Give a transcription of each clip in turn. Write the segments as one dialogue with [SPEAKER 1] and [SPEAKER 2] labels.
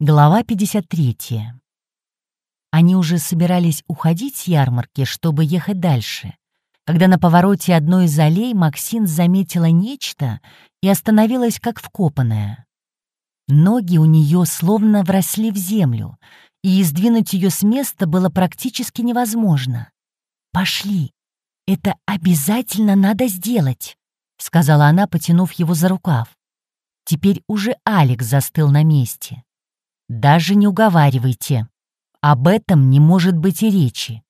[SPEAKER 1] Глава 53. Они уже собирались уходить с ярмарки, чтобы ехать дальше, когда на повороте одной из аллей Максин заметила нечто и остановилась как вкопанная. Ноги у нее словно вросли в землю, и сдвинуть ее с места было практически невозможно. «Пошли! Это обязательно надо сделать!» — сказала она, потянув его за рукав. Теперь уже Алекс застыл на месте. Даже не уговаривайте. Об этом не может быть и речи.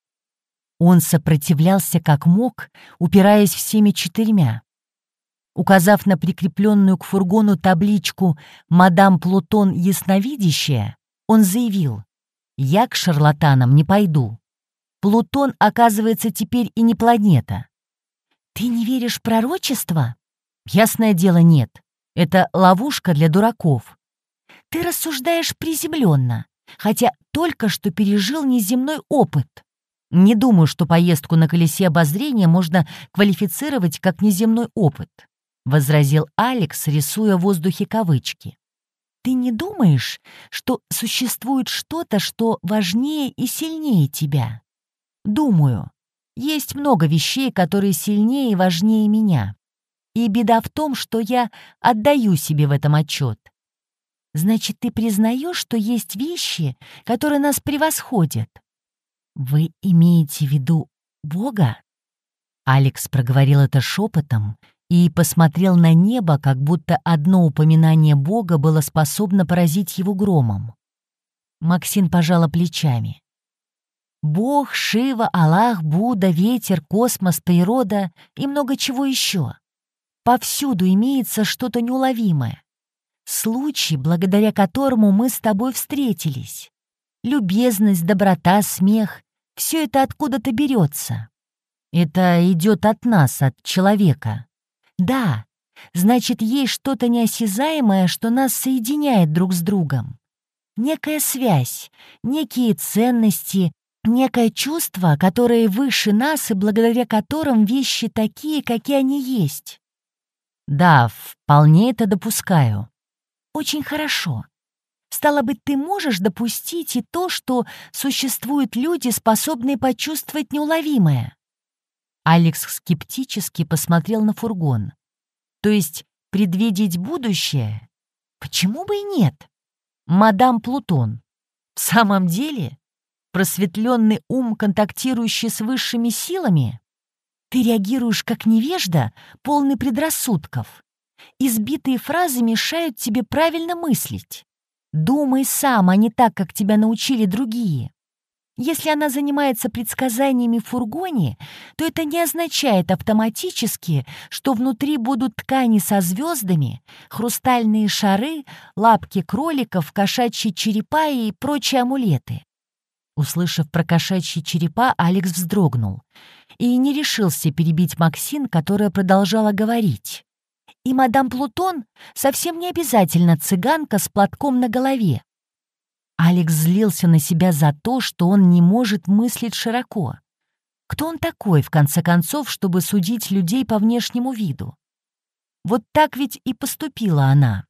[SPEAKER 1] Он сопротивлялся как мог, упираясь всеми четырьмя. Указав на прикрепленную к фургону табличку «Мадам Плутон ясновидящая», он заявил «Я к шарлатанам не пойду. Плутон, оказывается, теперь и не планета». «Ты не веришь в пророчество?» «Ясное дело, нет. Это ловушка для дураков. Ты рассуждаешь приземленно, хотя только что пережил неземной опыт. Не думаю, что поездку на колесе обозрения можно квалифицировать как неземной опыт», — возразил Алекс, рисуя в воздухе кавычки. «Ты не думаешь, что существует что-то, что важнее и сильнее тебя?» «Думаю. Есть много вещей, которые сильнее и важнее меня. И беда в том, что я отдаю себе в этом отчет. Значит, ты признаешь, что есть вещи, которые нас превосходят? Вы имеете в виду Бога? Алекс проговорил это шепотом и посмотрел на небо, как будто одно упоминание Бога было способно поразить его громом. Максин пожала плечами. Бог, Шива, Аллах, Будда, ветер, космос, природа и много чего еще. Повсюду имеется что-то неуловимое. Случай, благодаря которому мы с тобой встретились. Любезность, доброта, смех — все это откуда-то берется. Это идет от нас, от человека. Да, значит, есть что-то неосязаемое, что нас соединяет друг с другом. Некая связь, некие ценности, некое чувство, которое выше нас и благодаря которым вещи такие, какие они есть. Да, вполне это допускаю. Очень хорошо. Стало быть, ты можешь допустить и то, что существуют люди, способные почувствовать неуловимое. Алекс скептически посмотрел на фургон. То есть предвидеть будущее? Почему бы и нет? Мадам Плутон. В самом деле? Просветленный ум, контактирующий с высшими силами? Ты реагируешь как невежда, полный предрассудков. Избитые фразы мешают тебе правильно мыслить. Думай сам, а не так, как тебя научили другие. Если она занимается предсказаниями в фургоне, то это не означает автоматически, что внутри будут ткани со звездами, хрустальные шары, лапки кроликов, кошачьи черепа и прочие амулеты. Услышав про кошачьи черепа, Алекс вздрогнул и не решился перебить Максин, которая продолжала говорить. И мадам Плутон совсем не обязательно цыганка с платком на голове. Алекс злился на себя за то, что он не может мыслить широко. Кто он такой, в конце концов, чтобы судить людей по внешнему виду? Вот так ведь и поступила она.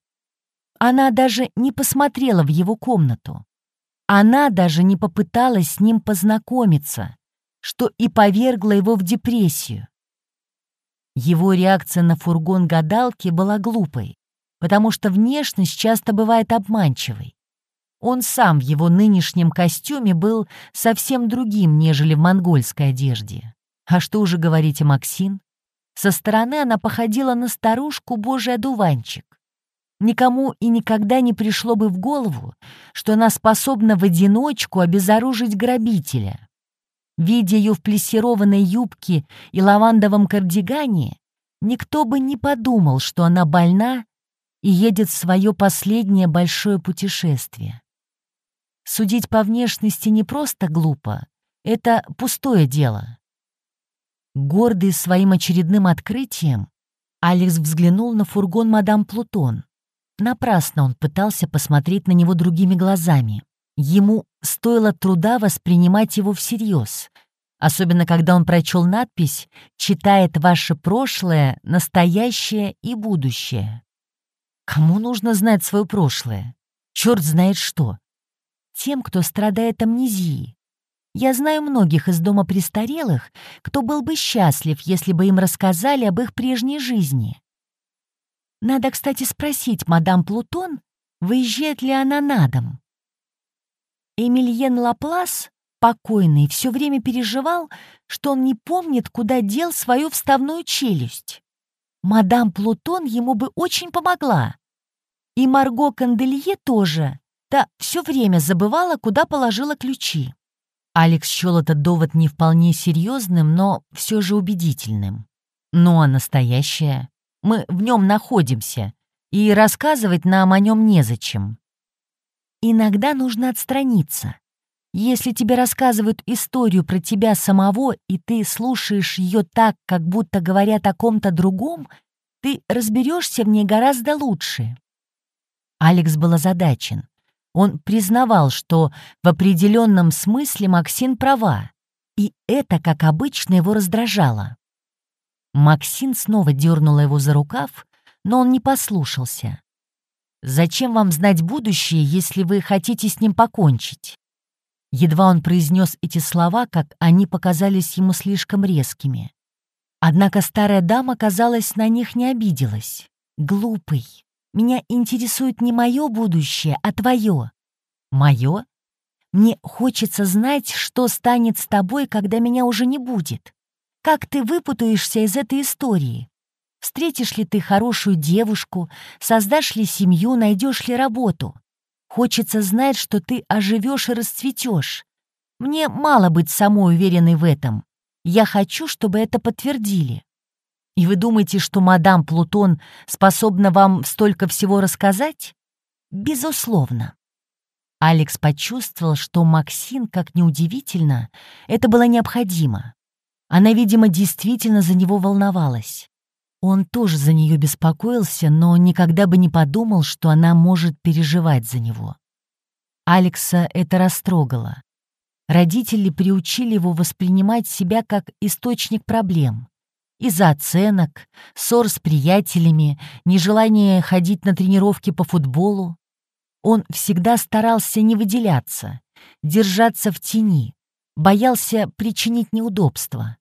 [SPEAKER 1] Она даже не посмотрела в его комнату. Она даже не попыталась с ним познакомиться, что и повергло его в депрессию. Его реакция на фургон гадалки была глупой, потому что внешность часто бывает обманчивой. Он сам в его нынешнем костюме был совсем другим, нежели в монгольской одежде. А что уже говорить о Максин? Со стороны она походила на старушку божий одуванчик. Никому и никогда не пришло бы в голову, что она способна в одиночку обезоружить грабителя. Видя ее в плессированной юбке и лавандовом кардигане, никто бы не подумал, что она больна и едет в свое последнее большое путешествие. Судить по внешности не просто глупо, это пустое дело. Гордый своим очередным открытием, Алекс взглянул на фургон мадам Плутон. Напрасно он пытался посмотреть на него другими глазами. Ему стоило труда воспринимать его всерьез, особенно когда он прочел надпись «Читает ваше прошлое, настоящее и будущее». Кому нужно знать свое прошлое? Черт знает что. Тем, кто страдает амнезией. Я знаю многих из дома престарелых, кто был бы счастлив, если бы им рассказали об их прежней жизни. Надо, кстати, спросить мадам Плутон, выезжает ли она на дом. Эмильен Лаплас, покойный, все время переживал, что он не помнит, куда дел свою вставную челюсть. Мадам Плутон ему бы очень помогла. И Марго Канделье тоже. Та все время забывала, куда положила ключи. Алекс счел этот довод не вполне серьезным, но все же убедительным. Ну а настоящее? Мы в нем находимся, и рассказывать нам о нем незачем. Иногда нужно отстраниться. Если тебе рассказывают историю про тебя самого, и ты слушаешь ее так, как будто говорят о ком-то другом, ты разберешься в ней гораздо лучше. Алекс был озадачен. Он признавал, что в определенном смысле Максин права, и это, как обычно, его раздражало. Максин снова дернула его за рукав, но он не послушался. «Зачем вам знать будущее, если вы хотите с ним покончить?» Едва он произнес эти слова, как они показались ему слишком резкими. Однако старая дама, казалось, на них не обиделась. «Глупый, меня интересует не мое будущее, а твое. Мое? Мне хочется знать, что станет с тобой, когда меня уже не будет. Как ты выпутаешься из этой истории? Встретишь ли ты хорошую девушку, создашь ли семью, найдешь ли работу? Хочется знать, что ты оживешь и расцветешь. Мне мало быть самой уверенной в этом. Я хочу, чтобы это подтвердили. И вы думаете, что мадам Плутон способна вам столько всего рассказать? Безусловно. Алекс почувствовал, что Максин, как неудивительно, это было необходимо. Она, видимо, действительно за него волновалась. Он тоже за нее беспокоился, но никогда бы не подумал, что она может переживать за него. Алекса это растрогало. Родители приучили его воспринимать себя как источник проблем. Из-за оценок, ссор с приятелями, нежелания ходить на тренировки по футболу. Он всегда старался не выделяться, держаться в тени, боялся причинить неудобства.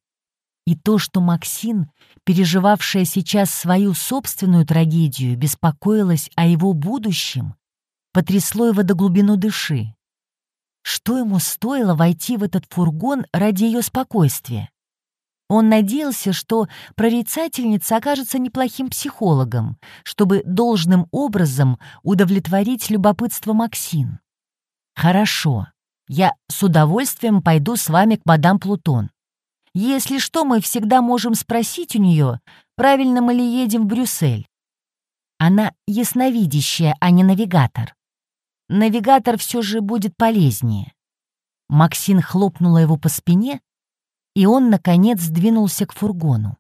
[SPEAKER 1] И то, что Максин, переживавшая сейчас свою собственную трагедию, беспокоилась о его будущем, потрясло его до глубины души. Что ему стоило войти в этот фургон ради ее спокойствия? Он надеялся, что прорицательница окажется неплохим психологом, чтобы должным образом удовлетворить любопытство Максин. «Хорошо, я с удовольствием пойду с вами к мадам Плутон. Если что, мы всегда можем спросить у нее, правильно мы ли едем в Брюссель. Она ясновидящая, а не навигатор. Навигатор все же будет полезнее». Максин хлопнула его по спине, и он, наконец, сдвинулся к фургону.